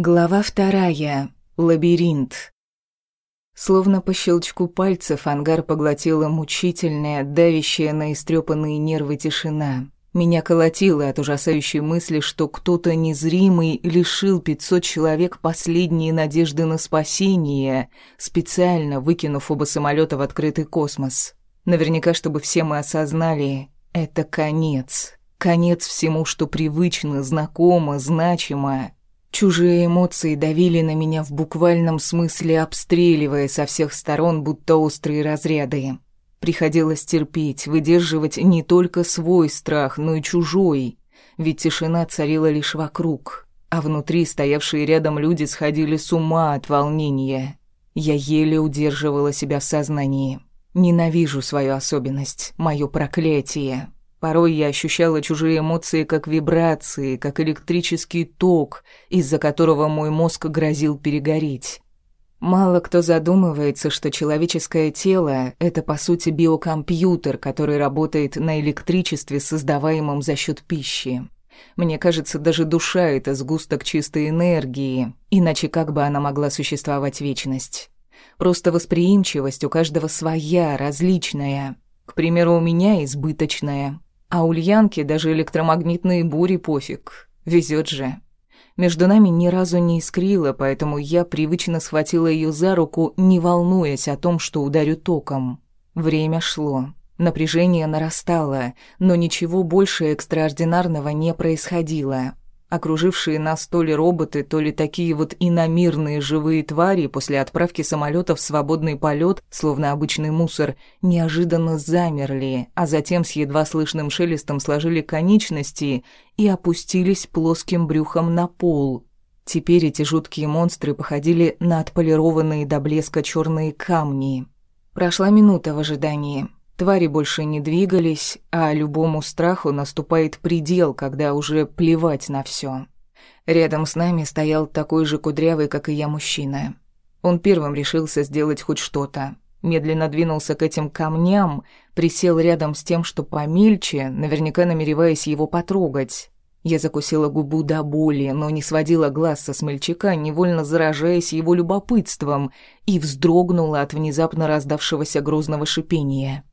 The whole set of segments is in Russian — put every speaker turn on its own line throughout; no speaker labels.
Глава вторая. Лабиринт. Словно по щелчку пальцев ангар поглотила мучительная, давящая на истрепанные нервы тишина. Меня колотило от ужасающей мысли, что кто-то незримый лишил 500 человек последние надежды на спасение, специально выкинув оба самолета в открытый космос. Наверняка, чтобы все мы осознали, это конец. Конец всему, что привычно, знакомо, значимо. Чужие эмоции давили на меня в буквальном смысле, обстреливая со всех сторон, будто острые разряды. Приходилось терпеть, выдерживать не только свой страх, но и чужой, ведь тишина царила лишь вокруг, а внутри стоявшие рядом люди сходили с ума от волнения. Я еле удерживала себя в сознании. Ненавижу свою особенность, мое проклятие. Порой я ощущала чужие эмоции как вибрации, как электрический ток, из-за которого мой мозг грозил перегореть. Мало кто задумывается, что человеческое тело — это, по сути, биокомпьютер, который работает на электричестве, создаваемом за счет пищи. Мне кажется, даже душа — это сгусток чистой энергии, иначе как бы она могла существовать вечность? Просто восприимчивость у каждого своя, различная. К примеру, у меня избыточная, а Ульянке даже электромагнитные бури пофиг. Везет же. Между нами ни разу не искрило, поэтому я привычно схватила ее за руку, не волнуясь о том, что ударю током. Время шло. Напряжение нарастало, но ничего больше экстраординарного не происходило. Окружившие нас то ли роботы, то ли такие вот иномирные живые твари после отправки самолета в свободный полет, словно обычный мусор, неожиданно замерли, а затем с едва слышным шелестом сложили конечности и опустились плоским брюхом на пол. Теперь эти жуткие монстры походили на отполированные до блеска черные камни. Прошла минута в ожидании. Твари больше не двигались, а любому страху наступает предел, когда уже плевать на все. Рядом с нами стоял такой же кудрявый, как и я, мужчина. Он первым решился сделать хоть что-то. Медленно двинулся к этим камням, присел рядом с тем, что помельче, наверняка намереваясь его потрогать. Я закусила губу до боли, но не сводила глаз со смельчака, невольно заражаясь его любопытством, и вздрогнула от внезапно раздавшегося грозного шипения.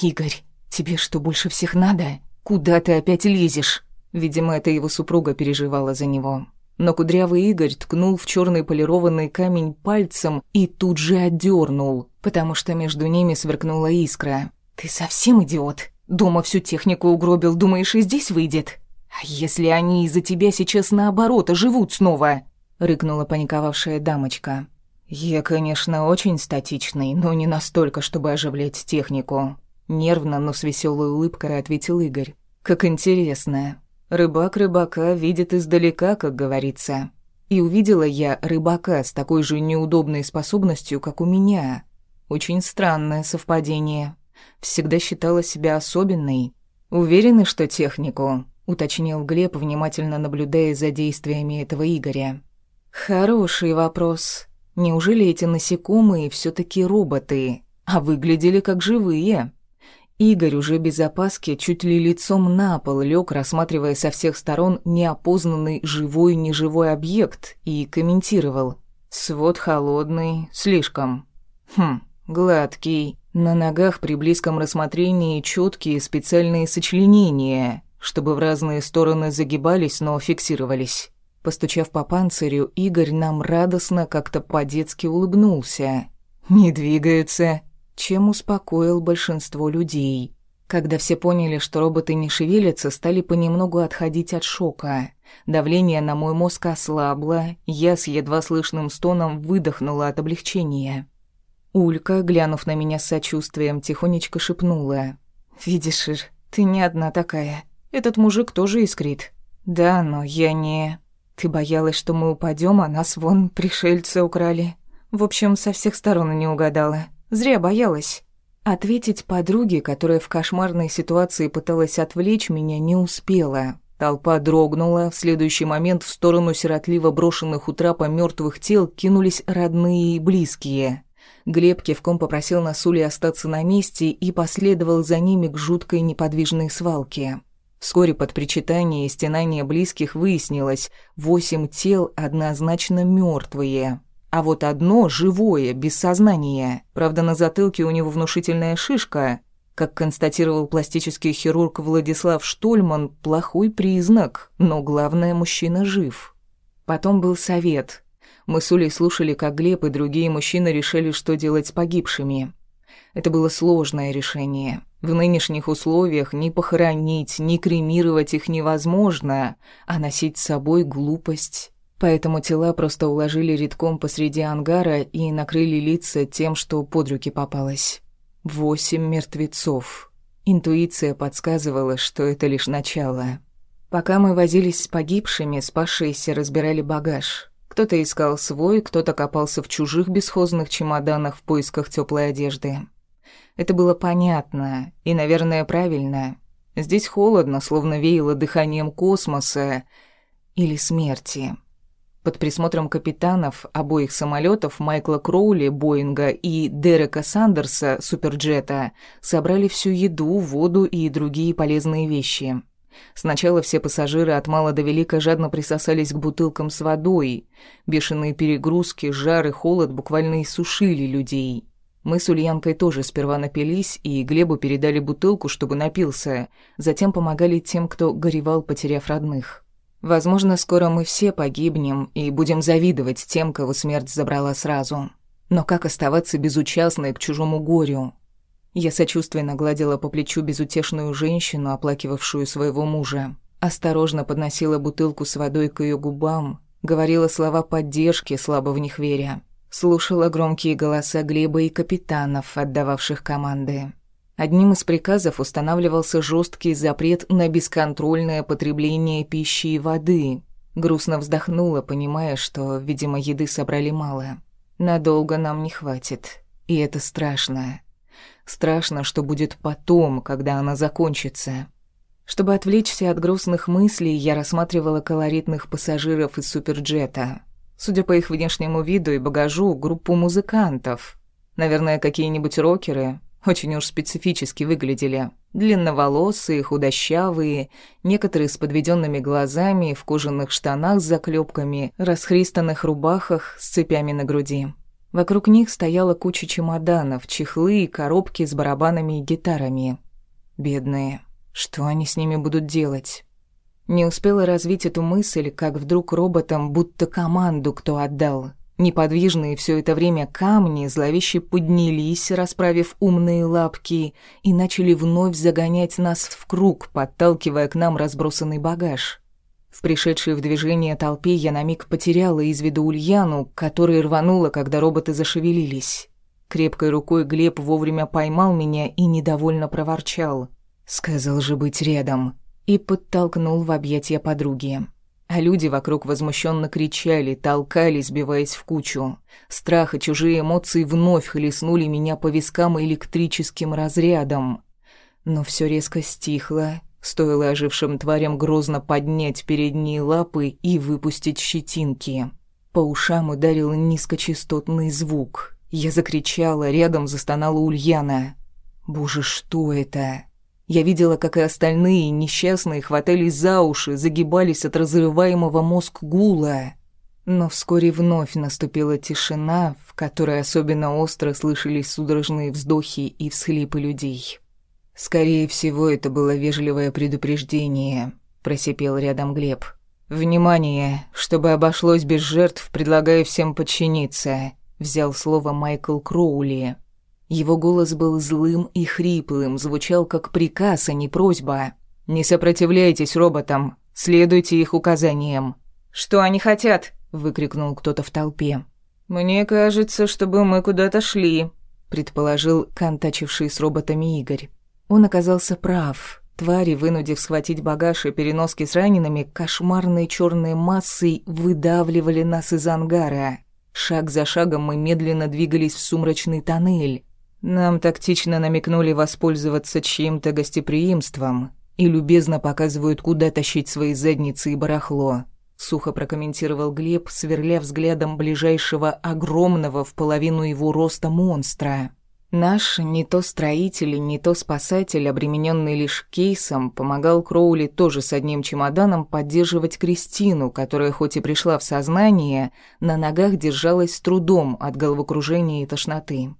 «Игорь, тебе что, больше всех надо? Куда ты опять лезешь?» Видимо, это его супруга переживала за него. Но кудрявый Игорь ткнул в черный полированный камень пальцем и тут же отдернул, потому что между ними сверкнула искра. «Ты совсем идиот? Дома всю технику угробил, думаешь, и здесь выйдет? А если они из-за тебя сейчас наоборот оживут снова?» — рыкнула паниковавшая дамочка. «Я, конечно, очень статичный, но не настолько, чтобы оживлять технику. Нервно, но с веселой улыбкой ответил Игорь. «Как интересно. Рыбак рыбака видит издалека, как говорится. И увидела я рыбака с такой же неудобной способностью, как у меня. Очень странное совпадение. Всегда считала себя особенной. Уверены, что технику?» — уточнил Глеб, внимательно наблюдая за действиями этого Игоря. «Хороший вопрос. Неужели эти насекомые все таки роботы, а выглядели как живые?» Игорь уже без опаски чуть ли лицом на пол лег, рассматривая со всех сторон неопознанный живой-неживой объект, и комментировал. «Свод холодный, слишком. Хм, гладкий. На ногах при близком рассмотрении четкие специальные сочленения, чтобы в разные стороны загибались, но фиксировались». Постучав по панцирю, Игорь нам радостно как-то по-детски улыбнулся. «Не двигаются», чем успокоил большинство людей. Когда все поняли, что роботы не шевелятся, стали понемногу отходить от шока. Давление на мой мозг ослабло, я с едва слышным стоном выдохнула от облегчения. Улька, глянув на меня с сочувствием, тихонечко шепнула. «Видишь, Ир, ты не одна такая. Этот мужик тоже искрит». «Да, но я не...» «Ты боялась, что мы упадем, а нас вон пришельцы украли. В общем, со всех сторон не угадала. Зря боялась. Ответить подруге, которая в кошмарной ситуации пыталась отвлечь меня, не успела. Толпа дрогнула, в следующий момент в сторону сиротливо брошенных у трапа мертвых тел кинулись родные и близкие. Глеб кивком попросил Насули остаться на месте и последовал за ними к жуткой неподвижной свалке. Вскоре под причитание и стенание близких выяснилось, восемь тел однозначно мертвые, а вот одно живое, без сознания. Правда, на затылке у него внушительная шишка. Как констатировал пластический хирург Владислав Штольман, плохой признак, но главное, мужчина жив. Потом был совет. Мы с Улей слушали, как Глеб и другие мужчины решили, что делать с погибшими. Это было сложное решение. В нынешних условиях ни похоронить, ни кремировать их невозможно, а носить с собой глупость. Поэтому тела просто уложили редком посреди ангара и накрыли лица тем, что под руки попалось. Восемь мертвецов. Интуиция подсказывала, что это лишь начало. Пока мы возились с погибшими, спасшиеся разбирали багаж. Кто-то искал свой, кто-то копался в чужих бесхозных чемоданах в поисках теплой одежды. Это было понятно и, наверное, правильно. Здесь холодно, словно веяло дыханием космоса или смерти. Под присмотром капитанов обоих самолетов Майкла Кроули, Боинга и Дерека Сандерса, Суперджета, собрали всю еду, воду и другие полезные вещи. Сначала все пассажиры от мала до велика жадно присосались к бутылкам с водой. Бешеные перегрузки, жар и холод буквально иссушили людей. Мы с Ульянкой тоже сперва напились, и Глебу передали бутылку, чтобы напился. Затем помогали тем, кто горевал, потеряв родных. Возможно, скоро мы все погибнем и будем завидовать тем, кого смерть забрала сразу. Но как оставаться безучастной к чужому горю? Я сочувственно гладила по плечу безутешную женщину, оплакивавшую своего мужа. Осторожно подносила бутылку с водой к ее губам, говорила слова поддержки, слабо в них веря. Слушала громкие голоса Глеба и капитанов, отдававших команды. Одним из приказов устанавливался жесткий запрет на бесконтрольное потребление пищи и воды. Грустно вздохнула, понимая, что, видимо, еды собрали мало. Надолго нам не хватит. И это страшно. Страшно, что будет потом, когда она закончится. Чтобы отвлечься от грустных мыслей, я рассматривала колоритных пассажиров из суперджета. Судя по их внешнему виду и багажу, группу музыкантов. Наверное, какие-нибудь рокеры. Очень уж специфически выглядели. Длинноволосые, худощавые, некоторые с подведенными глазами, в кожаных штанах с заклепками, расхристанных рубахах с цепями на груди. Вокруг них стояла куча чемоданов, чехлы и коробки с барабанами и гитарами. Бедные. Что они с ними будут делать? Не успела развить эту мысль, как вдруг роботам будто команду кто отдал. Неподвижные все это время камни зловеще поднялись, расправив умные лапки, и начали вновь загонять нас в круг, подталкивая к нам разбросанный багаж. В пришедшей в движение толпе я на миг потеряла из виду Ульяну, которая рванула, когда роботы зашевелились. Крепкой рукой Глеб вовремя поймал меня и недовольно проворчал. «Сказал же быть рядом» и подтолкнул в объятия подруги. А люди вокруг возмущенно кричали, толкались, сбиваясь в кучу. Страх и чужие эмоции вновь хлестнули меня по вискам электрическим разрядом. Но все резко стихло, стоило ожившим тварям грозно поднять передние лапы и выпустить щетинки. По ушам ударил низкочастотный звук. Я закричала, рядом застонала Ульяна. «Боже, что это?» Я видела, как и остальные несчастные хватались за уши, загибались от разрываемого мозг гула. Но вскоре вновь наступила тишина, в которой особенно остро слышались судорожные вздохи и всхлипы людей. «Скорее всего, это было вежливое предупреждение», — просипел рядом Глеб. «Внимание! Чтобы обошлось без жертв, предлагаю всем подчиниться», — взял слово Майкл Кроули. Его голос был злым и хриплым, звучал как приказ, а не просьба. «Не сопротивляйтесь роботам, следуйте их указаниям». «Что они хотят?» — выкрикнул кто-то в толпе. «Мне кажется, чтобы мы куда-то шли», — предположил контачивший с роботами Игорь. Он оказался прав. Твари, вынудив схватить багаж и переноски с ранеными, кошмарной черной массой выдавливали нас из ангара. Шаг за шагом мы медленно двигались в сумрачный тоннель. Нам тактично намекнули воспользоваться чьим-то гостеприимством и любезно показывают, куда тащить свои задницы и барахло. Сухо прокомментировал Глеб, сверля взглядом ближайшего огромного в половину его роста монстра. Наш не то строитель, не то спасатель, обремененный лишь кейсом, помогал Кроули тоже с одним чемоданом поддерживать Кристину, которая хоть и пришла в сознание, на ногах держалась с трудом от головокружения и тошноты.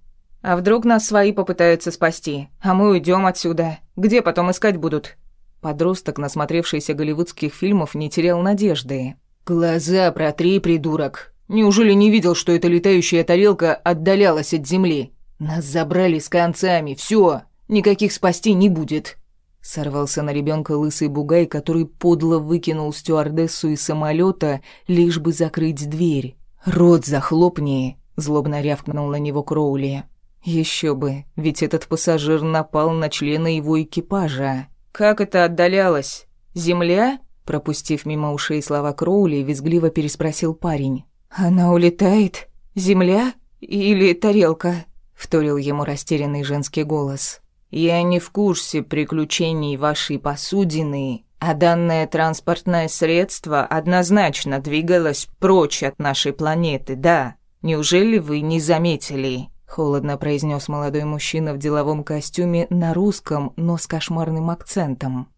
«А вдруг нас свои попытаются спасти, а мы уйдем отсюда? Где потом искать будут?» Подросток, насмотревшийся голливудских фильмов, не терял надежды. «Глаза протри, придурок! Неужели не видел, что эта летающая тарелка отдалялась от земли?» Нас забрали с концами, все, никаких спасти не будет. Сорвался на ребенка лысый бугай, который подло выкинул стюардессу из самолета, лишь бы закрыть дверь. «Рот захлопни!» — злобно рявкнул на него Кроули. Еще бы, ведь этот пассажир напал на члена его экипажа. «Как это отдалялось? Земля?» Пропустив мимо ушей слова Кроули, визгливо переспросил парень. «Она улетает? Земля? Или тарелка?» вторил ему растерянный женский голос. «Я не в курсе приключений вашей посудины, а данное транспортное средство однозначно двигалось прочь от нашей планеты, да. Неужели вы не заметили?» Холодно произнес молодой мужчина в деловом костюме на русском, но с кошмарным акцентом.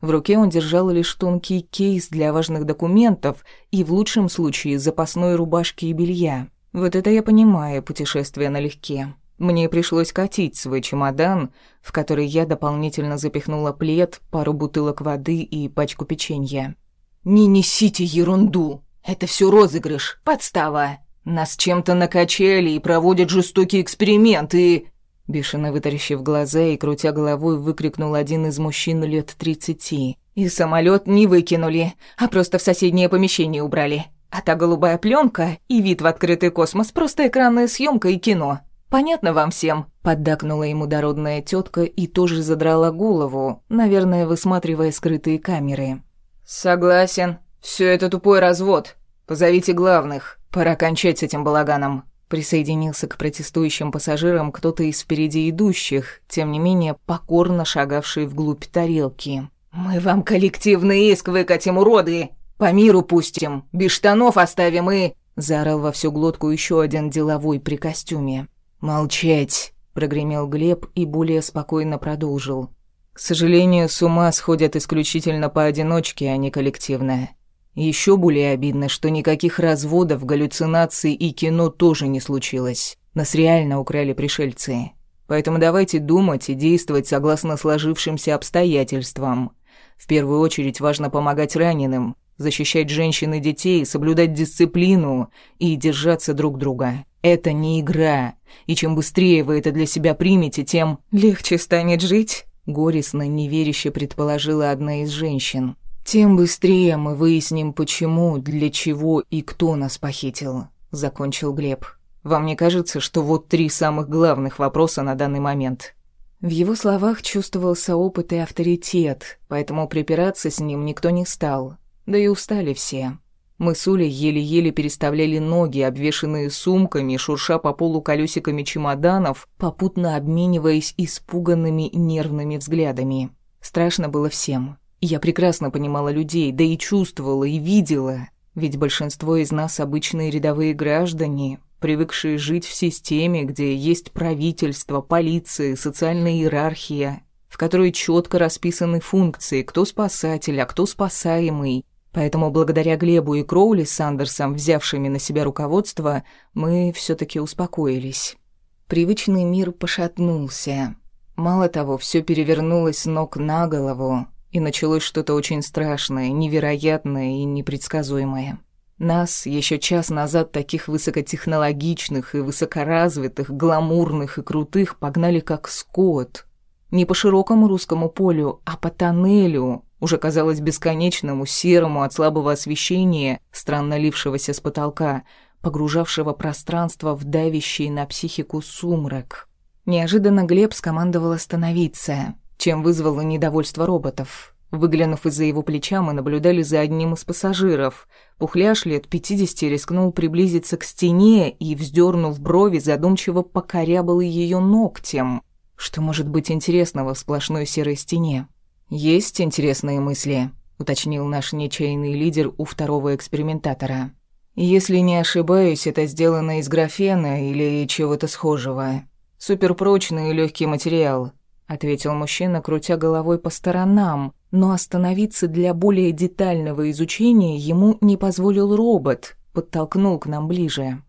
В руке он держал лишь тонкий кейс для важных документов и, в лучшем случае, запасной рубашки и белья. Вот это я понимаю, путешествие налегке. Мне пришлось катить свой чемодан, в который я дополнительно запихнула плед, пару бутылок воды и пачку печенья. «Не несите ерунду! Это все розыгрыш, подстава! Нас чем-то накачали и проводят жестокие эксперименты!» Бешено вытаращив глаза и крутя головой, выкрикнул один из мужчин лет тридцати. «И самолет не выкинули, а просто в соседнее помещение убрали. А та голубая пленка и вид в открытый космос — просто экранная съемка и кино. Понятно вам всем?» Поддакнула ему дородная тетка и тоже задрала голову, наверное, высматривая скрытые камеры. «Согласен. Все это тупой развод. Позовите главных. Пора кончать с этим балаганом». Присоединился к протестующим пассажирам кто-то из впереди идущих, тем не менее покорно шагавший вглубь тарелки. «Мы вам коллективный иск выкатим, уроды! По миру пустим, без штанов оставим и...» Заорал во всю глотку еще один деловой при костюме. «Молчать!» — прогремел Глеб и более спокойно продолжил. «К сожалению, с ума сходят исключительно поодиночке, а не коллективно. Еще более обидно, что никаких разводов, галлюцинаций и кино тоже не случилось. Нас реально украли пришельцы. Поэтому давайте думать и действовать согласно сложившимся обстоятельствам. В первую очередь важно помогать раненым, защищать женщин и детей, соблюдать дисциплину и держаться друг друга. Это не игра, и чем быстрее вы это для себя примете, тем легче станет жить, горестно неверяще предположила одна из женщин. Тем быстрее мы выясним, почему, для чего и кто нас похитил, закончил Глеб. Вам не кажется, что вот три самых главных вопроса на данный момент? В его словах чувствовался опыт и авторитет, поэтому припираться с ним никто не стал. Да и устали все. Мы с Улей еле-еле переставляли ноги, обвешанные сумками, шурша по полу колесиками чемоданов, попутно обмениваясь испуганными нервными взглядами. Страшно было всем. Я прекрасно понимала людей, да и чувствовала, и видела. Ведь большинство из нас обычные рядовые граждане, привыкшие жить в системе, где есть правительство, полиция, социальная иерархия, в которой четко расписаны функции, кто спасатель, а кто спасаемый, Поэтому благодаря Глебу и Кроули с Сандерсом, взявшими на себя руководство, мы все таки успокоились. Привычный мир пошатнулся. Мало того, все перевернулось ног на голову, и началось что-то очень страшное, невероятное и непредсказуемое. Нас еще час назад таких высокотехнологичных и высокоразвитых, гламурных и крутых погнали как скот. Не по широкому русскому полю, а по тоннелю, уже казалось бесконечному, серому от слабого освещения, странно лившегося с потолка, погружавшего пространство в давящий на психику сумрак. Неожиданно Глеб скомандовал остановиться, чем вызвало недовольство роботов. Выглянув из-за его плеча, мы наблюдали за одним из пассажиров. Пухляш лет пятидесяти рискнул приблизиться к стене и, вздернув брови, задумчиво покорябал ее ногтем. Что может быть интересного в сплошной серой стене? «Есть интересные мысли», — уточнил наш нечаянный лидер у второго экспериментатора. «Если не ошибаюсь, это сделано из графена или чего-то схожего. Суперпрочный и легкий материал», — ответил мужчина, крутя головой по сторонам, но остановиться для более детального изучения ему не позволил робот, подтолкнул к нам ближе.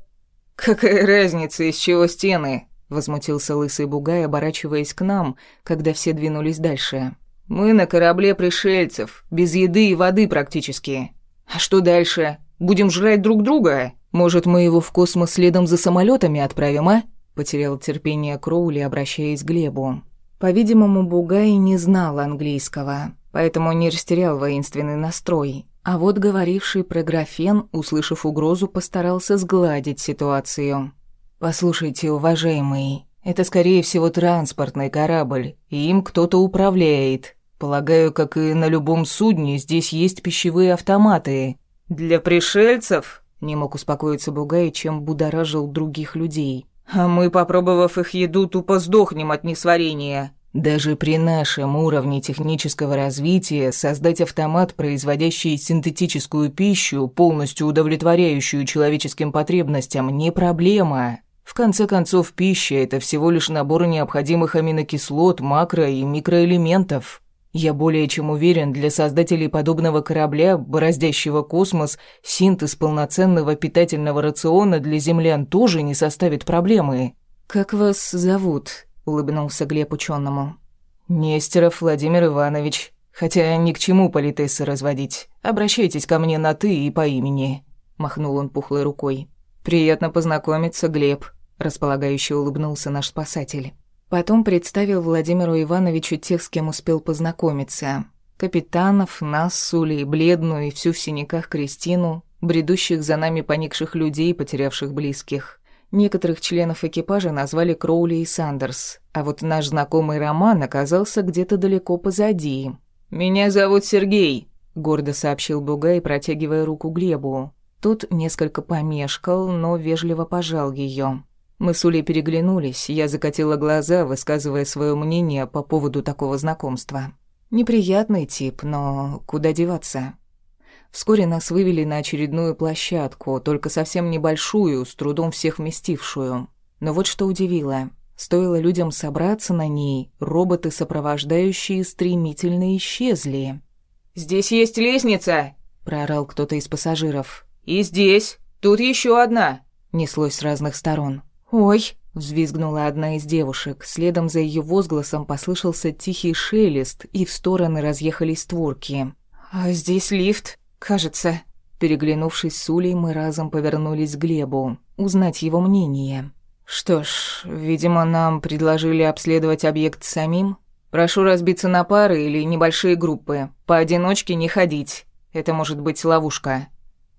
«Какая разница, из чего стены?» — возмутился лысый бугай, оборачиваясь к нам, когда все двинулись дальше. «Мы на корабле пришельцев, без еды и воды практически. А что дальше? Будем жрать друг друга? Может, мы его в космос следом за самолетами отправим, а?» Потерял терпение Кроули, обращаясь к Глебу. По-видимому, Бугай не знал английского, поэтому не растерял воинственный настрой. А вот говоривший про графен, услышав угрозу, постарался сгладить ситуацию. «Послушайте, уважаемый, это, скорее всего, транспортный корабль, и им кто-то управляет. Полагаю, как и на любом судне, здесь есть пищевые автоматы». «Для пришельцев?» — не мог успокоиться Бугай, чем будоражил других людей. «А мы, попробовав их еду, тупо сдохнем от несварения».
Даже при нашем уровне технического развития создать автомат, производящий синтетическую пищу, полностью удовлетворяющую человеческим потребностям, не проблема. В конце концов, пища – это всего лишь набор необходимых аминокислот, макро- и микроэлементов. Я более чем уверен, для создателей подобного корабля, бороздящего космос, синтез полноценного питательного рациона для землян тоже не составит проблемы.
«Как вас зовут?» – улыбнулся Глеб ученому.
«Нестеров Владимир Иванович. Хотя ни к чему политессы разводить. Обращайтесь ко мне на «ты» и по имени», – махнул он пухлой рукой.
«Приятно познакомиться, Глеб», располагающе улыбнулся наш спасатель. Потом представил Владимиру Ивановичу тех, с кем успел познакомиться. Капитанов, нас, Сулей, бледную и всю в синяках Кристину, бредущих за нами поникших людей, потерявших близких. Некоторых членов экипажа назвали Кроули и Сандерс, а вот наш знакомый Роман оказался где-то далеко позади.
«Меня зовут Сергей», —
гордо сообщил Бугай, протягивая руку Глебу. Тот несколько помешкал, но вежливо пожал ее. Мы с Улей переглянулись, я закатила глаза, высказывая свое мнение по поводу такого знакомства. Неприятный тип, но куда деваться? Вскоре нас вывели на очередную площадку, только совсем небольшую, с трудом всех вместившую. Но вот что удивило. Стоило людям собраться на ней, роботы, сопровождающие, стремительно исчезли.
«Здесь есть лестница!»
– проорал кто-то из пассажиров.
«И здесь! Тут еще одна!»
– неслось с разных сторон. «Ой!» — взвизгнула одна из девушек. Следом за ее возгласом послышался тихий шелест, и в стороны разъехались створки. «А здесь лифт, кажется». Переглянувшись с Улей, мы разом повернулись к Глебу, узнать его мнение. «Что ж, видимо, нам предложили обследовать объект самим. Прошу разбиться на пары или небольшие группы. Поодиночке не ходить. Это может быть ловушка».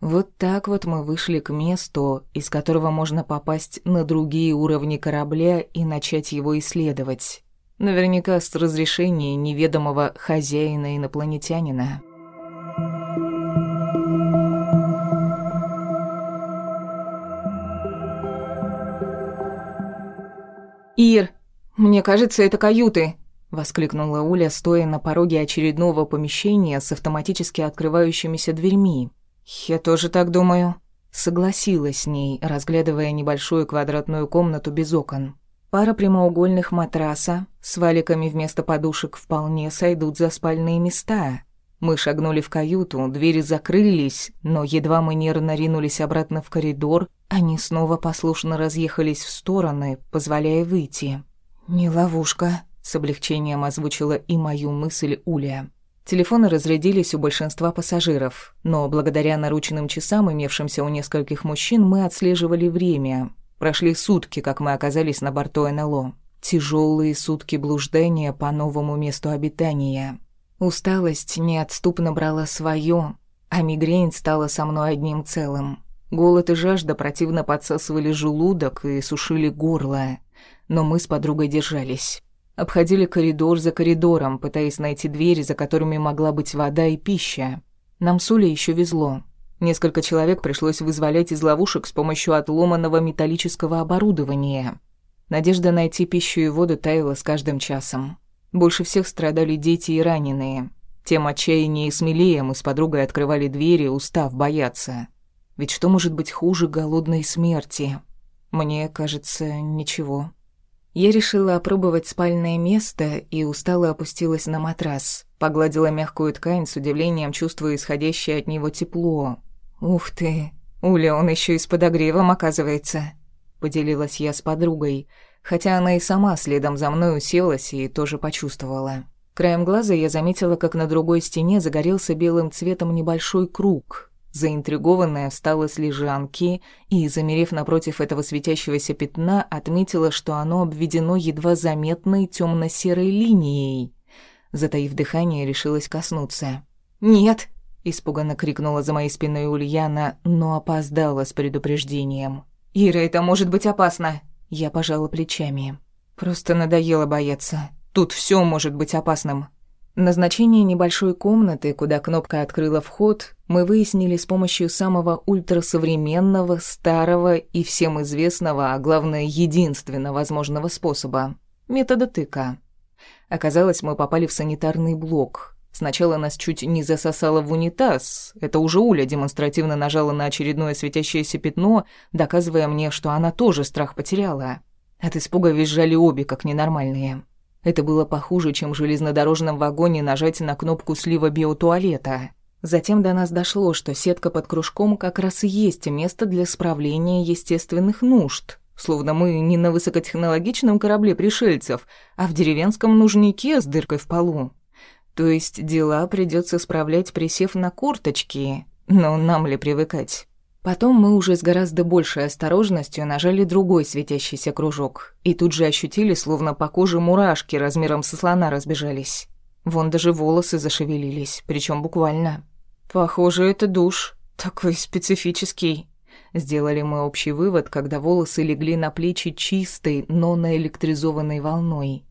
Вот так вот мы вышли к месту, из которого можно попасть на другие уровни корабля и начать его исследовать. Наверняка с разрешения неведомого хозяина-инопланетянина. «Ир, мне кажется, это каюты», — воскликнула Уля, стоя на пороге очередного помещения с автоматически открывающимися дверьми. «Я тоже так думаю», — согласилась с ней, разглядывая небольшую квадратную комнату без окон. Пара прямоугольных матраса с валиками вместо подушек вполне сойдут за спальные места. Мы шагнули в каюту, двери закрылись, но едва мы нервно ринулись обратно в коридор, они снова послушно разъехались в стороны, позволяя выйти. «Не ловушка», — с облегчением озвучила и мою мысль Уля. Телефоны разрядились у большинства пассажиров, но благодаря наручным часам, имевшимся у нескольких мужчин, мы отслеживали время. Прошли сутки, как мы оказались на борту НЛО. Тяжелые сутки блуждания по новому месту обитания. Усталость неотступно брала свое, а мигрень стала со мной одним целым. Голод и жажда противно подсасывали желудок и сушили горло, но мы с подругой держались. Обходили коридор за коридором, пытаясь найти двери, за которыми могла быть вода и пища. Нам с Улей еще везло. Несколько человек пришлось вызволять из ловушек с помощью отломанного металлического оборудования. Надежда найти пищу и воду таяла с каждым часом. Больше всех страдали дети и раненые. Тем отчаяннее и смелее мы с подругой открывали двери, устав бояться. Ведь что может быть хуже голодной смерти? Мне кажется, ничего. Я решила опробовать спальное место и устало опустилась на матрас. Погладила мягкую ткань с удивлением, чувствуя исходящее от него тепло. «Ух ты! Уля, он еще и с подогревом, оказывается!» Поделилась я с подругой, хотя она и сама следом за мной уселась и тоже почувствовала. Краем глаза я заметила, как на другой стене загорелся белым цветом небольшой круг. Заинтригованная встала с лежанки и, замерев напротив этого светящегося пятна, отметила, что оно обведено едва заметной темно-серой линией. Затаив дыхание, решилась коснуться. «Нет!» — испуганно крикнула за моей спиной Ульяна, но опоздала с предупреждением. «Ира, это может быть опасно!» Я пожала плечами. «Просто надоело бояться. Тут все может быть опасным. Назначение небольшой комнаты, куда кнопка открыла вход, мы выяснили с помощью самого ультрасовременного, старого и всем известного, а главное, единственно возможного способа – метода тыка. Оказалось, мы попали в санитарный блок. Сначала нас чуть не засосало в унитаз. Это уже Уля демонстративно нажала на очередное светящееся пятно, доказывая мне, что она тоже страх потеряла. От испуга визжали обе, как ненормальные. Это было похуже, чем в железнодорожном вагоне нажать на кнопку слива биотуалета. Затем до нас дошло, что сетка под кружком как раз и есть место для справления естественных нужд. Словно мы не на высокотехнологичном корабле пришельцев, а в деревенском нужнике с дыркой в полу. То есть дела придется справлять, присев на курточки. Но нам ли привыкать? Потом мы уже с гораздо большей осторожностью нажали другой светящийся кружок и тут же ощутили, словно по коже мурашки размером со слона разбежались. Вон даже волосы зашевелились, причем буквально. «Похоже, это душ. Такой специфический». Сделали мы общий вывод, когда волосы легли на плечи чистой, но наэлектризованной волной.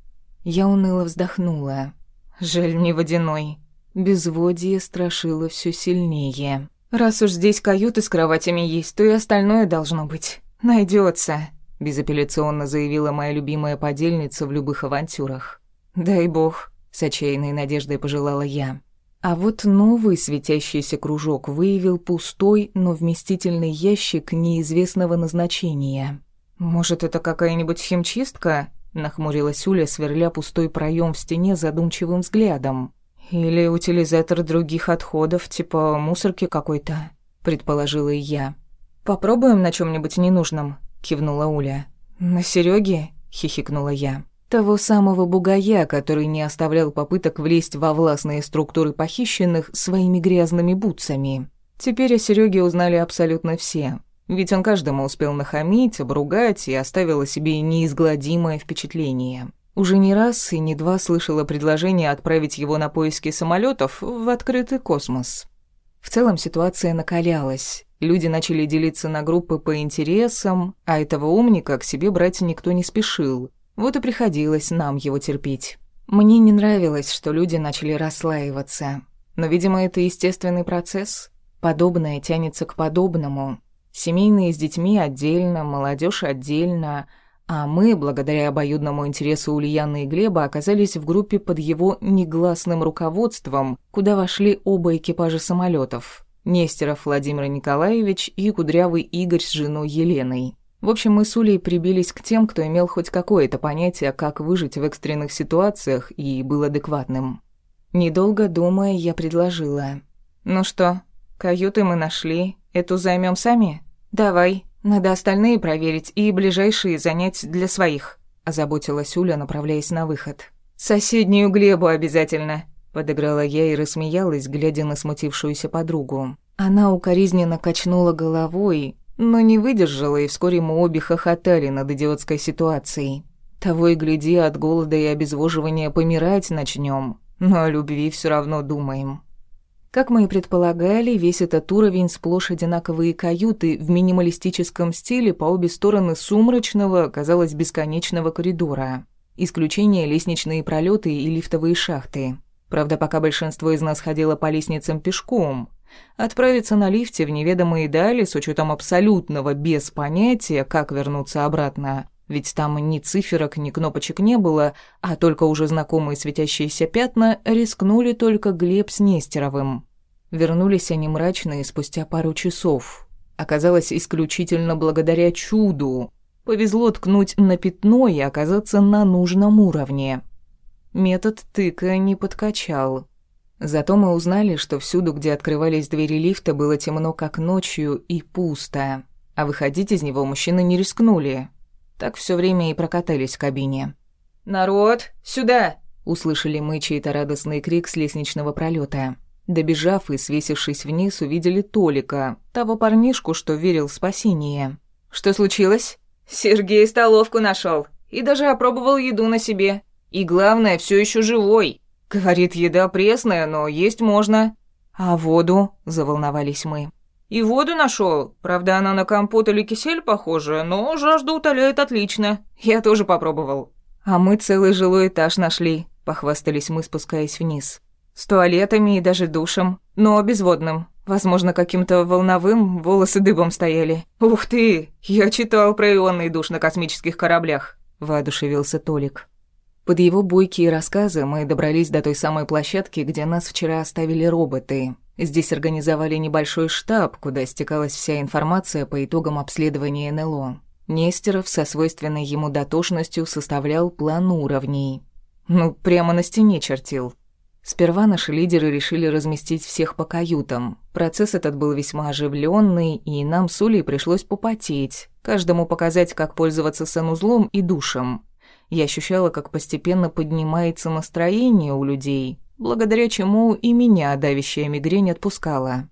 Я уныло вздохнула. Жаль, не водяной. Безводье страшило все сильнее. Раз уж здесь каюты с кроватями есть, то и остальное должно быть. Найдется, безапелляционно заявила моя любимая подельница в любых авантюрах. Дай бог, с отчаянной надеждой пожелала я. А вот новый светящийся кружок выявил пустой, но вместительный ящик неизвестного назначения. Может, это какая-нибудь химчистка? нахмурилась Уля, сверля пустой проем в стене задумчивым взглядом. «Или утилизатор других отходов, типа мусорки какой-то», — предположила и я. «Попробуем на чем нибудь ненужном», — кивнула Уля. «На Сереге? хихикнула я. Того самого бугая, который не оставлял попыток влезть во властные структуры похищенных своими грязными бутсами. Теперь о Сереге узнали абсолютно все. Ведь он каждому успел нахамить, обругать и оставил о себе неизгладимое впечатление. Уже не раз и не два слышала предложение отправить его на поиски самолетов в открытый космос. В целом ситуация накалялась. Люди начали делиться на группы по интересам, а этого умника к себе брать никто не спешил. Вот и приходилось нам его терпеть. Мне не нравилось, что люди начали расслаиваться. Но, видимо, это естественный процесс. Подобное тянется к подобному. Семейные с детьми отдельно, молодежь отдельно — а мы, благодаря обоюдному интересу Ульяны и Глеба, оказались в группе под его негласным руководством, куда вошли оба экипажа самолетов: Нестеров Владимир Николаевич и Кудрявый Игорь с женой Еленой. В общем, мы с Улей прибились к тем, кто имел хоть какое-то понятие, как выжить в экстренных ситуациях и был адекватным. Недолго думая, я предложила. «Ну что, каюты мы нашли, эту займем сами? Давай, надо остальные проверить и ближайшие занять для своих», — озаботилась Уля, направляясь на выход. «Соседнюю Глебу обязательно», — подыграла я и рассмеялась, глядя на смутившуюся подругу. Она укоризненно качнула головой, но не выдержала, и вскоре мы обе хохотали над идиотской ситуацией. Того и гляди, от голода и обезвоживания помирать начнем, но о любви все равно думаем. Как мы и предполагали, весь этот уровень сплошь одинаковые каюты в минималистическом стиле по обе стороны сумрачного, казалось, бесконечного коридора. Исключение лестничные пролеты и лифтовые шахты. Правда, пока большинство из нас ходило по лестницам пешком. Отправиться на лифте в неведомые дали с учетом абсолютного без понятия, как вернуться обратно. Ведь там ни циферок, ни кнопочек не было, а только уже знакомые светящиеся пятна рискнули только Глеб с Нестеровым. Вернулись они мрачные спустя пару часов. Оказалось, исключительно благодаря чуду. Повезло ткнуть на пятно и оказаться на нужном уровне. Метод тыка не подкачал. Зато мы узнали, что всюду, где открывались двери лифта, было темно, как ночью, и пусто. А выходить из него мужчины не рискнули. Так все время и прокатались в кабине.
«Народ, сюда!»
— услышали мы чей-то радостный крик с лестничного пролета. Добежав и свесившись вниз, увидели Толика, того парнишку, что верил в спасение.
«Что случилось?» «Сергей столовку нашел и даже опробовал еду на себе. И главное, все еще живой. Говорит, еда пресная, но есть можно».
«А воду?» – заволновались мы.
«И воду нашел. Правда, она на компот или кисель похожа, но жажду утоляет отлично. Я тоже попробовал».
«А мы целый жилой этаж нашли», – похвастались мы, спускаясь вниз. «С туалетами и даже душем, но безводным. Возможно, каким-то волновым волосы дыбом стояли».
«Ух ты! Я читал про ионный душ на космических кораблях», – воодушевился Толик.
Под его бойкие рассказы мы добрались до той самой площадки, где нас вчера оставили роботы. Здесь организовали небольшой штаб, куда стекалась вся информация по итогам обследования НЛО. Нестеров со свойственной ему дотошностью составлял план уровней. Ну, прямо на стене чертил. Сперва наши лидеры решили разместить всех по каютам. Процесс этот был весьма оживленный, и нам с Улей пришлось попотеть, каждому показать, как пользоваться санузлом и душем. Я ощущала, как постепенно поднимается настроение у людей, благодаря чему и меня давящая мигрень отпускала.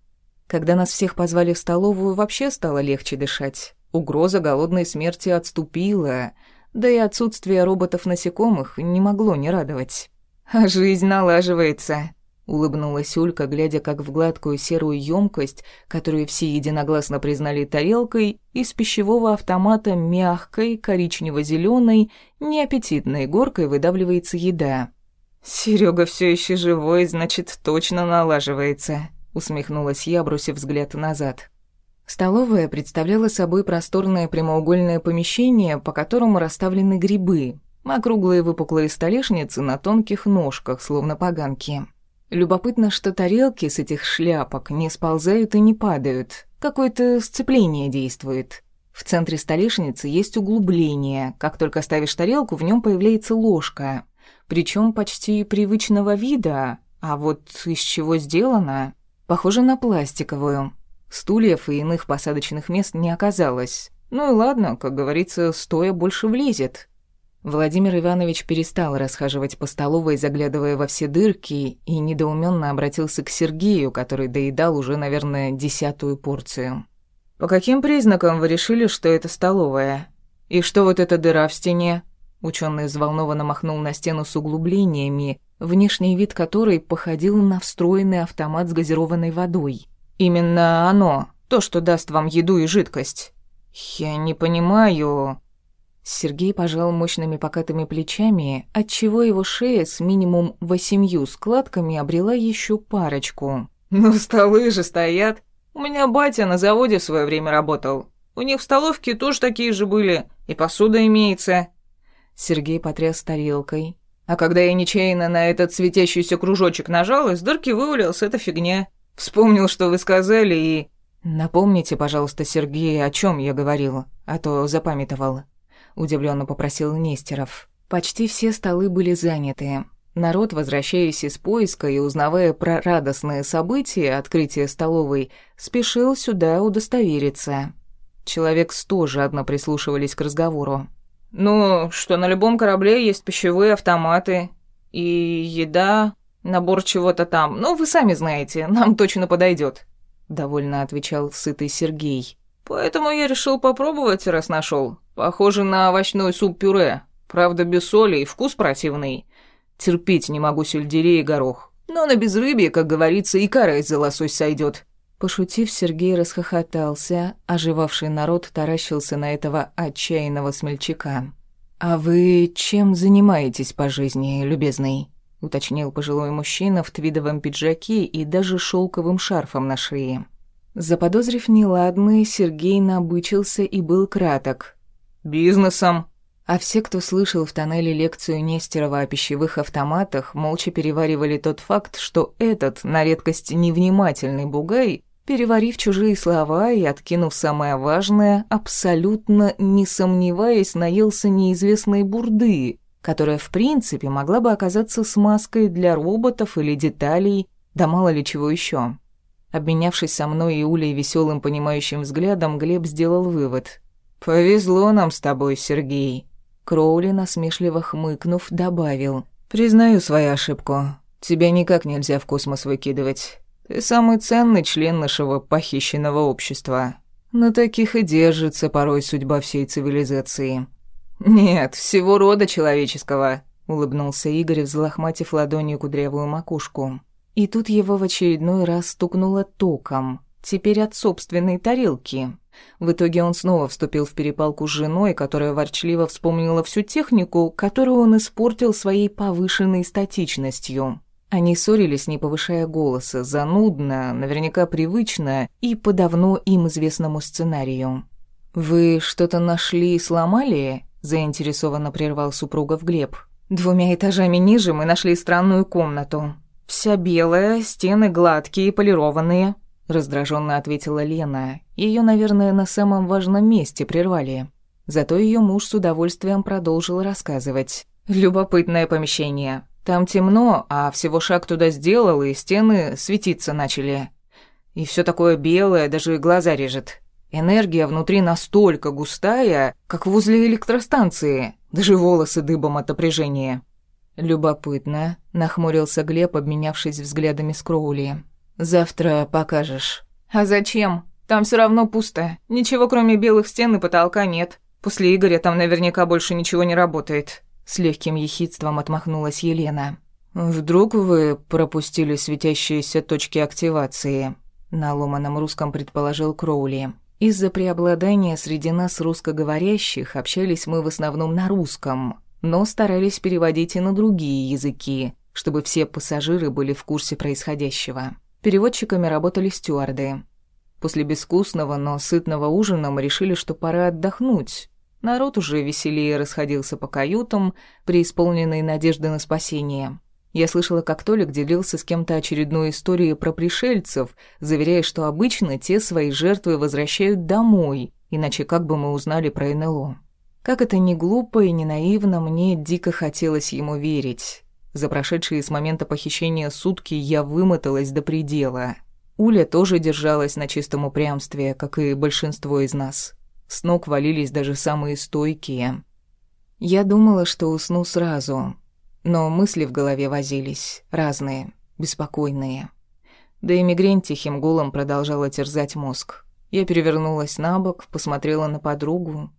Когда нас всех позвали в столовую, вообще стало легче дышать. Угроза голодной смерти отступила, да и отсутствие роботов-насекомых не могло не радовать.
А жизнь налаживается.
Улыбнулась Улька, глядя, как в гладкую серую емкость, которую все единогласно признали тарелкой, из пищевого автомата мягкой, коричнево зеленой неаппетитной горкой выдавливается еда.
Серега все еще живой, значит, точно налаживается, усмехнулась я, бросив взгляд назад.
Столовая представляла собой просторное прямоугольное помещение, по которому расставлены грибы, округлые выпуклые столешницы на тонких ножках, словно поганки. Любопытно, что тарелки с этих шляпок не сползают и не падают. Какое-то сцепление действует. В центре столешницы есть углубление. Как только ставишь тарелку, в нем появляется ложка. Причем почти привычного вида. А вот из чего сделана? Похоже на пластиковую. Стульев и иных посадочных мест не оказалось. Ну и ладно, как говорится, стоя больше влезет. Владимир Иванович перестал расхаживать по столовой, заглядывая во все дырки, и недоуменно обратился к Сергею, который доедал уже, наверное, десятую порцию.
«По каким признакам вы решили, что это столовая? И что вот эта дыра в стене?»
Ученый взволнованно махнул на стену с углублениями, внешний вид которой походил на встроенный автомат с газированной водой.
«Именно оно, то, что даст вам еду и жидкость».
«Я не понимаю...» Сергей пожал мощными покатыми плечами, отчего его шея с минимум восемью складками обрела еще парочку.
«Ну, столы же стоят. У меня батя на заводе в свое время работал. У них в столовке тоже такие же были, и посуда имеется».
Сергей потряс тарелкой.
«А когда я нечаянно на этот светящийся кружочек нажал, из дырки вывалилась эта фигня. Вспомнил, что вы сказали, и...»
«Напомните, пожалуйста, Сергей, о чем я говорила, а то запамятовала» удивленно попросил Нестеров. Почти все столы были заняты. Народ, возвращаясь из поиска и узнавая про радостное событие открытия столовой, спешил сюда удостовериться. Человек сто жадно прислушивались к разговору.
«Ну, что на любом корабле есть пищевые автоматы и еда, набор чего-то там. Ну, вы сами знаете, нам точно подойдет», — довольно отвечал сытый Сергей. «Поэтому я решил попробовать, раз нашел. Похоже на овощной суп-пюре. Правда, без соли и вкус противный. Терпеть не могу сельдерей и горох. Но на безрыбье, как говорится, и карась за лосось сойдет.
Пошутив, Сергей расхохотался, оживавший народ таращился на этого отчаянного смельчака. «А вы чем занимаетесь по жизни, любезный?» — уточнил пожилой мужчина в твидовом пиджаке и даже шелковым шарфом на шее. Заподозрив неладное, Сергей набычился и был краток.
Бизнесом.
А все, кто слышал в тоннеле лекцию Нестерова о пищевых автоматах, молча переваривали тот факт, что этот, на редкость невнимательный бугай, Переварив чужие слова и откинув самое важное, абсолютно не сомневаясь, наелся неизвестной бурды, которая в принципе могла бы оказаться смазкой для роботов или деталей, да мало ли чего еще. Обменявшись со мной и Улей веселым понимающим взглядом, Глеб сделал вывод. «Повезло нам с тобой, Сергей». Кроули, насмешливо хмыкнув, добавил. «Признаю свою ошибку. Тебя никак нельзя в космос выкидывать. Ты самый ценный член нашего похищенного общества. На таких и держится порой судьба всей цивилизации». «Нет, всего рода человеческого», — улыбнулся Игорь, взлохматив ладонью кудрявую макушку. И тут его в очередной раз стукнуло током, теперь от собственной тарелки. В итоге он снова вступил в перепалку с женой, которая ворчливо вспомнила всю технику, которую он испортил своей повышенной статичностью. Они ссорились, не повышая голоса, занудно, наверняка привычно и по давно им известному сценарию. «Вы что-то нашли и сломали?» – заинтересованно прервал супругов Глеб. «Двумя этажами ниже мы нашли странную комнату. «Вся белая, стены гладкие, полированные», — раздраженно ответила Лена. Ее, наверное, на самом важном месте прервали. Зато ее муж с удовольствием продолжил рассказывать. «Любопытное помещение. Там темно, а всего шаг туда сделал, и стены светиться начали. И все такое белое, даже глаза режет. Энергия внутри настолько густая, как возле электростанции. Даже волосы дыбом от напряжения». «Любопытно», — нахмурился Глеб, обменявшись взглядами с Кроули. «Завтра покажешь». «А зачем? Там все равно пусто. Ничего, кроме белых стен и потолка, нет. После Игоря там наверняка больше ничего не работает». С легким ехидством отмахнулась Елена. «Вдруг вы пропустили светящиеся точки активации?» На ломаном русском предположил Кроули. Из-за преобладания среди нас русскоговорящих общались мы в основном на русском, но старались переводить и на другие языки, чтобы все пассажиры были в курсе происходящего. Переводчиками работали стюарды. После безвкусного, но сытного ужина мы решили, что пора отдохнуть. Народ уже веселее расходился по каютам, преисполненной надежды на спасение. Я слышала, как Толик делился с кем-то очередной историей про пришельцев, заверяя, что обычно те свои жертвы возвращают домой, иначе как бы мы узнали про НЛО. Как это ни глупо и не наивно, мне дико хотелось ему верить. За прошедшие с момента похищения сутки я вымоталась до предела. Уля тоже держалась на чистом упрямстве, как и большинство из нас. С ног валились даже самые стойкие. Я думала, что усну сразу, но мысли в голове возились, разные, беспокойные. Да и мигрень тихим гулом продолжала терзать мозг. Я перевернулась на бок, посмотрела на подругу,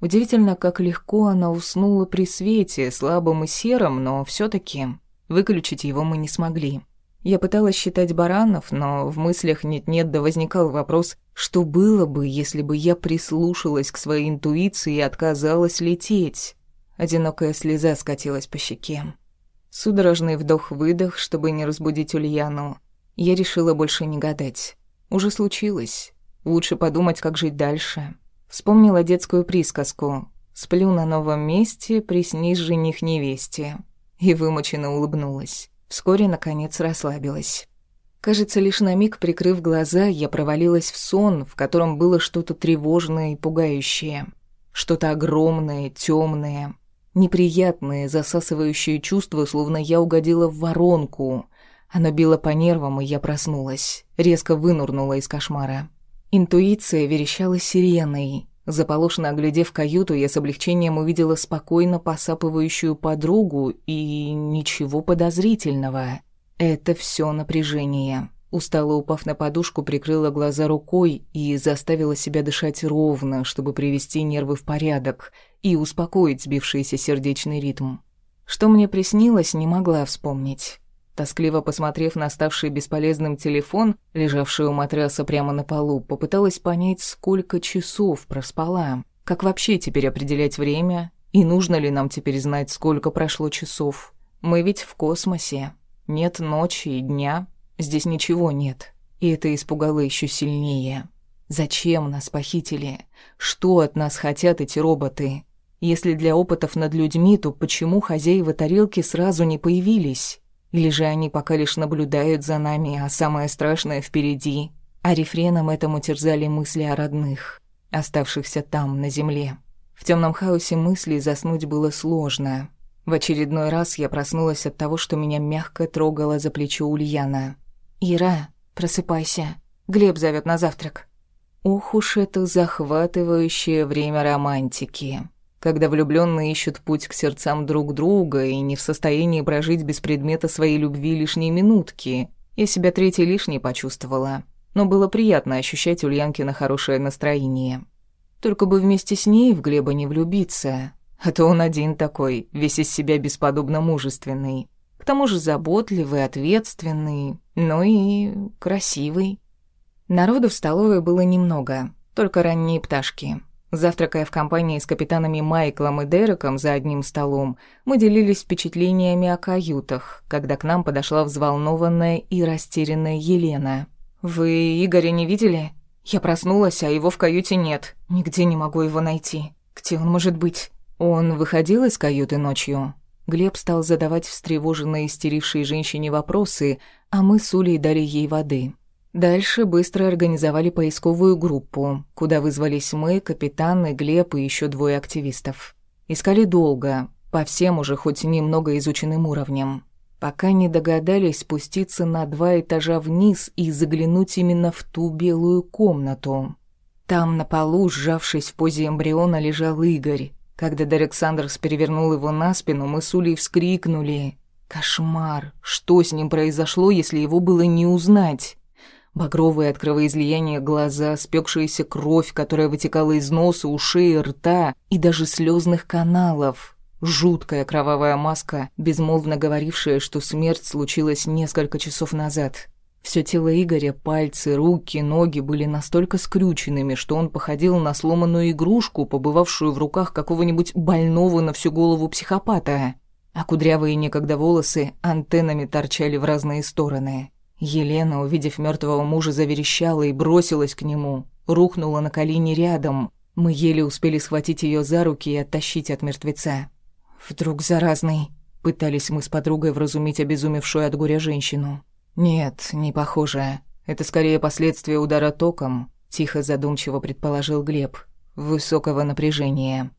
Удивительно, как легко она уснула при свете, слабом и сером, но все таки выключить его мы не смогли. Я пыталась считать баранов, но в мыслях нет-нет да возникал вопрос, что было бы, если бы я прислушалась к своей интуиции и отказалась лететь. Одинокая слеза скатилась по щеке. Судорожный вдох-выдох, чтобы не разбудить Ульяну. Я решила больше не гадать. Уже случилось. Лучше подумать, как жить дальше. Вспомнила детскую присказку «Сплю на новом месте, приснись жених невесте» и вымученно улыбнулась. Вскоре, наконец, расслабилась. Кажется, лишь на миг, прикрыв глаза, я провалилась в сон, в котором было что-то тревожное и пугающее. Что-то огромное, темное, неприятное, засасывающее чувство, словно я угодила в воронку. Оно било по нервам, и я проснулась, резко вынурнула из кошмара. Интуиция верещала сиреной. Заполошно оглядев каюту, я с облегчением увидела спокойно посапывающую подругу и ничего подозрительного. Это все напряжение. Устало упав на подушку, прикрыла глаза рукой и заставила себя дышать ровно, чтобы привести нервы в порядок и успокоить сбившийся сердечный ритм. Что мне приснилось, не могла вспомнить. Тоскливо посмотрев на ставший бесполезным телефон, лежавший у матраса прямо на полу, попыталась понять, сколько часов проспала. Как вообще теперь определять время? И нужно ли нам теперь знать, сколько прошло часов? Мы ведь в космосе. Нет ночи и дня. Здесь ничего нет. И это испугало еще сильнее. Зачем нас похитили? Что от нас хотят эти роботы? Если для опытов над людьми, то почему хозяева тарелки сразу не появились? Или же они пока лишь наблюдают за нами, а самое страшное впереди? а рефреном этому терзали мысли о родных, оставшихся там, на земле. В темном хаосе мыслей заснуть было сложно. В очередной раз я проснулась от того, что меня мягко трогала за плечо Ульяна. «Ира, просыпайся. Глеб зовет на завтрак». Ох уж это захватывающее время романтики, когда влюбленные ищут путь к сердцам друг друга и не в состоянии прожить без предмета своей любви лишние минутки. Я себя третьей лишней почувствовала, но было приятно ощущать Ульянкино хорошее настроение. Только бы вместе с ней в Глеба не влюбиться, а то он один такой, весь из себя бесподобно мужественный. К тому же заботливый, ответственный, но и красивый. Народу в столовой было немного, только ранние пташки. Завтракая в компании с капитанами Майклом и Дереком за одним столом, мы делились впечатлениями о каютах, когда к нам подошла взволнованная и растерянная Елена. «Вы Игоря не видели? Я проснулась, а его в каюте нет. Нигде не могу его найти. Где он может быть?» Он выходил из каюты ночью. Глеб стал задавать встревоженной истерившей женщине вопросы, а мы с Улей дали ей воды. Дальше быстро организовали поисковую группу, куда вызвались мы, капитан и Глеб и еще двое активистов. Искали долго, по всем уже хоть немного изученным уровням, пока не догадались спуститься на два этажа вниз и заглянуть именно в ту белую комнату. Там на полу, сжавшись в позе эмбриона, лежал Игорь. Когда Дерек Сандерс перевернул его на спину, мы с Улей вскрикнули. «Кошмар! Что с ним произошло, если его было не узнать?» Багровые от кровоизлияния глаза, спекшаяся кровь, которая вытекала из носа, ушей, рта и даже слезных каналов. Жуткая кровавая маска, безмолвно говорившая, что смерть случилась несколько часов назад. Все тело Игоря, пальцы, руки, ноги были настолько скрюченными, что он походил на сломанную игрушку, побывавшую в руках какого-нибудь больного на всю голову психопата. А кудрявые некогда волосы антеннами торчали в разные стороны. Елена, увидев мертвого мужа, заверещала и бросилась к нему, рухнула на колени рядом. Мы еле успели схватить ее за руки и оттащить от мертвеца. «Вдруг заразный?» — пытались мы с подругой вразумить обезумевшую от горя женщину. «Нет, не похоже. Это скорее последствия удара током», — тихо задумчиво предположил Глеб. «Высокого напряжения».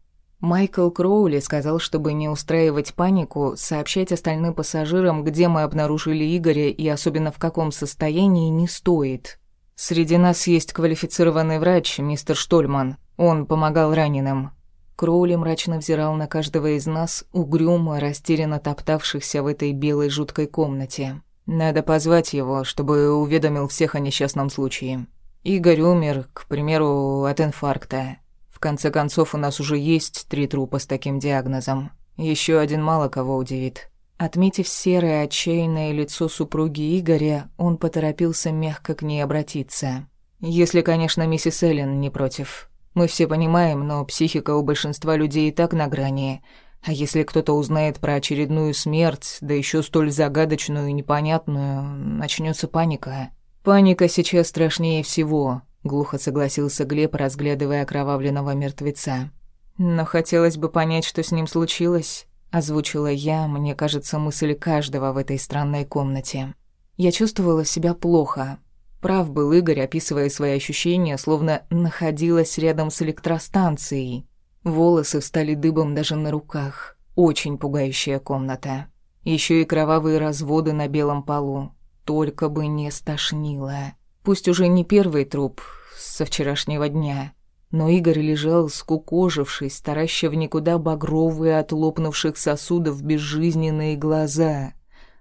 Майкл Кроули сказал, чтобы не устраивать панику, сообщать остальным пассажирам, где мы обнаружили Игоря и особенно в каком состоянии, не стоит. Среди нас есть квалифицированный врач, мистер Штольман. Он помогал раненым. Кроули мрачно взирал на каждого из нас, угрюмо, растерянно топтавшихся в этой белой жуткой комнате. Надо позвать его, чтобы уведомил всех о несчастном случае. Игорь умер, к примеру, от инфаркта конце концов, у нас уже есть три трупа с таким диагнозом. Еще один мало кого удивит. Отметив серое отчаянное лицо супруги Игоря, он поторопился мягко к ней обратиться. Если, конечно, миссис Эллен не против. Мы все понимаем, но психика у большинства людей и так на грани. А если кто-то узнает про очередную смерть, да еще столь загадочную и непонятную, начнется паника. Паника сейчас страшнее всего, глухо согласился Глеб, разглядывая окровавленного мертвеца. Но хотелось бы понять, что с ним случилось, озвучила я, мне кажется, мысль каждого в этой странной комнате. Я чувствовала себя плохо. Прав был Игорь, описывая свои ощущения, словно находилась рядом с электростанцией. Волосы встали дыбом даже на руках. Очень пугающая комната. Еще и кровавые разводы на белом полу. Только бы не стошнило. Пусть уже не первый труп со вчерашнего дня, но Игорь лежал скукожившись, тараща в никуда багровые от лопнувших сосудов безжизненные глаза,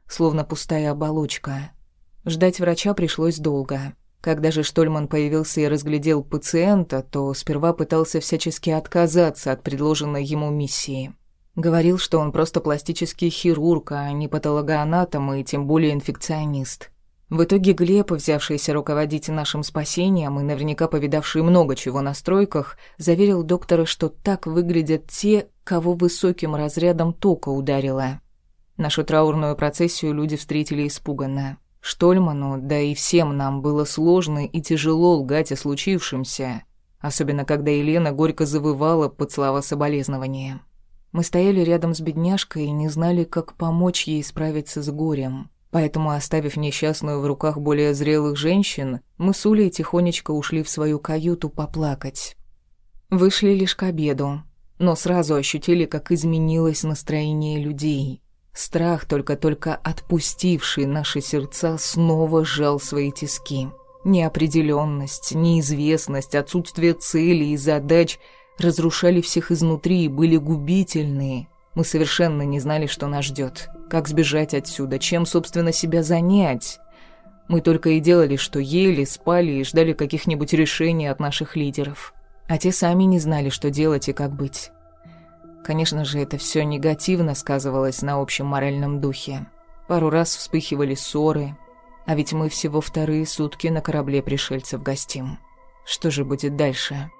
словно пустая оболочка. Ждать врача пришлось долго. Когда же Штольман появился и разглядел пациента, то сперва пытался всячески отказаться от предложенной ему миссии. Говорил, что он просто пластический хирург, а не патологоанатом и тем более инфекционист. В итоге Глеб, взявшийся руководить нашим спасением и наверняка повидавший много чего на стройках, заверил доктора, что так выглядят те, кого высоким разрядом тока ударило. Нашу траурную процессию люди встретили испуганно. Штольману, да и всем нам было сложно и тяжело лгать о случившемся, особенно когда Елена горько завывала под слова соболезнования. Мы стояли рядом с бедняжкой и не знали, как помочь ей справиться с горем. Поэтому, оставив несчастную в руках более зрелых женщин, мы с Улей тихонечко ушли в свою каюту поплакать. Вышли лишь к обеду, но сразу ощутили, как изменилось настроение людей. Страх, только-только отпустивший наши сердца, снова сжал свои тиски. Неопределенность, неизвестность, отсутствие целей и задач разрушали всех изнутри и были губительные. Мы совершенно не знали, что нас ждет. Как сбежать отсюда? Чем, собственно, себя занять? Мы только и делали, что ели, спали и ждали каких-нибудь решений от наших лидеров. А те сами не знали, что делать и как быть. Конечно же, это все негативно сказывалось на общем моральном духе. Пару раз вспыхивали ссоры, а ведь мы всего вторые сутки на корабле пришельцев гостим. Что же будет дальше?»